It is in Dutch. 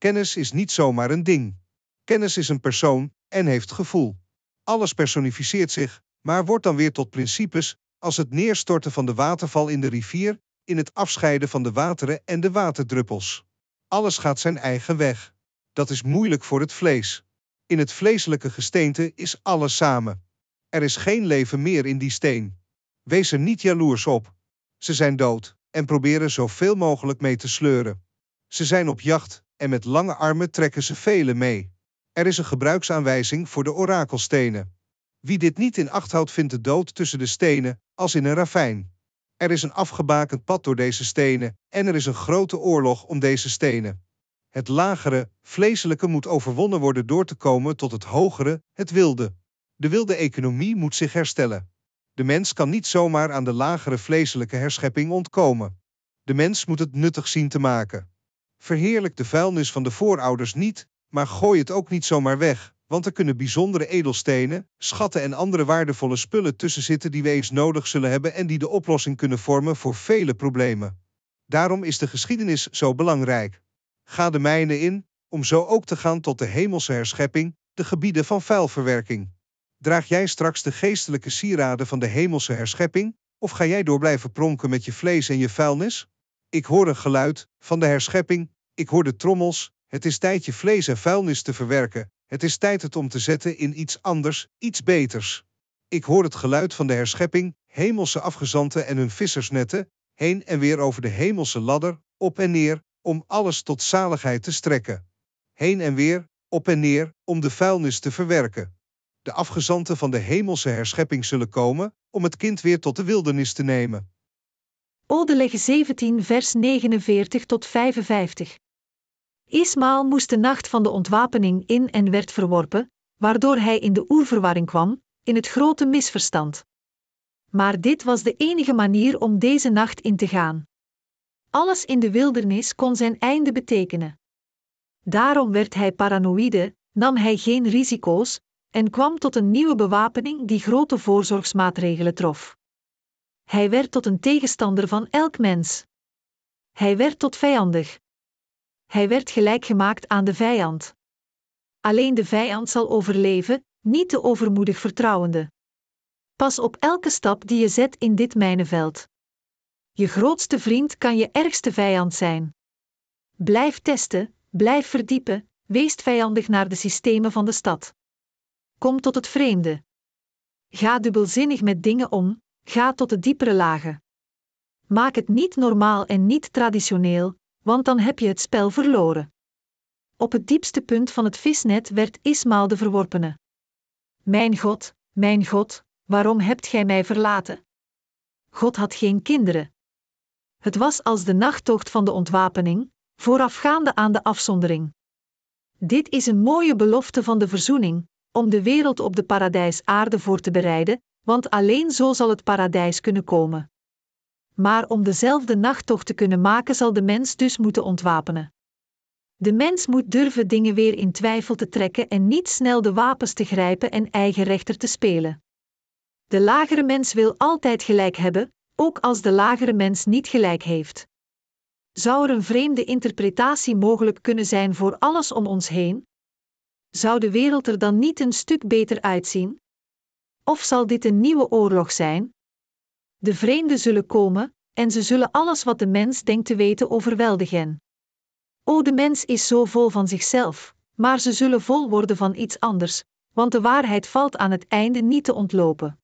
Kennis is niet zomaar een ding. Kennis is een persoon en heeft gevoel. Alles personificeert zich, maar wordt dan weer tot principes als het neerstorten van de waterval in de rivier, in het afscheiden van de wateren en de waterdruppels. Alles gaat zijn eigen weg. Dat is moeilijk voor het vlees. In het vleeselijke gesteente is alles samen. Er is geen leven meer in die steen. Wees er niet jaloers op. Ze zijn dood en proberen zoveel mogelijk mee te sleuren. Ze zijn op jacht en met lange armen trekken ze velen mee. Er is een gebruiksaanwijzing voor de orakelstenen. Wie dit niet in acht houdt, vindt de dood tussen de stenen, als in een ravijn. Er is een afgebakend pad door deze stenen, en er is een grote oorlog om deze stenen. Het lagere, vleeselijke moet overwonnen worden door te komen tot het hogere, het wilde. De wilde economie moet zich herstellen. De mens kan niet zomaar aan de lagere vleeselijke herschepping ontkomen. De mens moet het nuttig zien te maken. Verheerlijk de vuilnis van de voorouders niet, maar gooi het ook niet zomaar weg, want er kunnen bijzondere edelstenen, schatten en andere waardevolle spullen tussen zitten die we eens nodig zullen hebben en die de oplossing kunnen vormen voor vele problemen. Daarom is de geschiedenis zo belangrijk. Ga de mijnen in, om zo ook te gaan tot de hemelse herschepping, de gebieden van vuilverwerking. Draag jij straks de geestelijke sieraden van de hemelse herschepping, of ga jij door blijven pronken met je vlees en je vuilnis? Ik hoor een geluid van de herschepping, ik hoor de trommels, het is tijd je vlees en vuilnis te verwerken, het is tijd het om te zetten in iets anders, iets beters. Ik hoor het geluid van de herschepping, hemelse afgezanten en hun vissersnetten, heen en weer over de hemelse ladder, op en neer, om alles tot zaligheid te strekken. Heen en weer, op en neer, om de vuilnis te verwerken. De afgezanten van de hemelse herschepping zullen komen, om het kind weer tot de wildernis te nemen. Odelege 17 vers 49 tot 55 Ismaal moest de nacht van de ontwapening in en werd verworpen, waardoor hij in de oerverwarring kwam, in het grote misverstand. Maar dit was de enige manier om deze nacht in te gaan. Alles in de wildernis kon zijn einde betekenen. Daarom werd hij paranoïde, nam hij geen risico's en kwam tot een nieuwe bewapening die grote voorzorgsmaatregelen trof. Hij werd tot een tegenstander van elk mens. Hij werd tot vijandig. Hij werd gelijkgemaakt aan de vijand. Alleen de vijand zal overleven, niet de overmoedig vertrouwende. Pas op elke stap die je zet in dit mijnenveld. Je grootste vriend kan je ergste vijand zijn. Blijf testen, blijf verdiepen, wees vijandig naar de systemen van de stad. Kom tot het vreemde. Ga dubbelzinnig met dingen om, ga tot de diepere lagen. Maak het niet normaal en niet traditioneel, want dan heb je het spel verloren. Op het diepste punt van het visnet werd Ismaal de verworpene. Mijn God, mijn God, waarom hebt gij mij verlaten? God had geen kinderen. Het was als de nachttocht van de ontwapening, voorafgaande aan de afzondering. Dit is een mooie belofte van de verzoening, om de wereld op de paradijsaarde voor te bereiden, want alleen zo zal het paradijs kunnen komen. Maar om dezelfde nachttocht te kunnen maken, zal de mens dus moeten ontwapenen. De mens moet durven dingen weer in twijfel te trekken en niet snel de wapens te grijpen en eigen rechter te spelen. De lagere mens wil altijd gelijk hebben, ook als de lagere mens niet gelijk heeft. Zou er een vreemde interpretatie mogelijk kunnen zijn voor alles om ons heen? Zou de wereld er dan niet een stuk beter uitzien? Of zal dit een nieuwe oorlog zijn? De vreemden zullen komen, en ze zullen alles wat de mens denkt te weten overweldigen. O, de mens is zo vol van zichzelf, maar ze zullen vol worden van iets anders, want de waarheid valt aan het einde niet te ontlopen.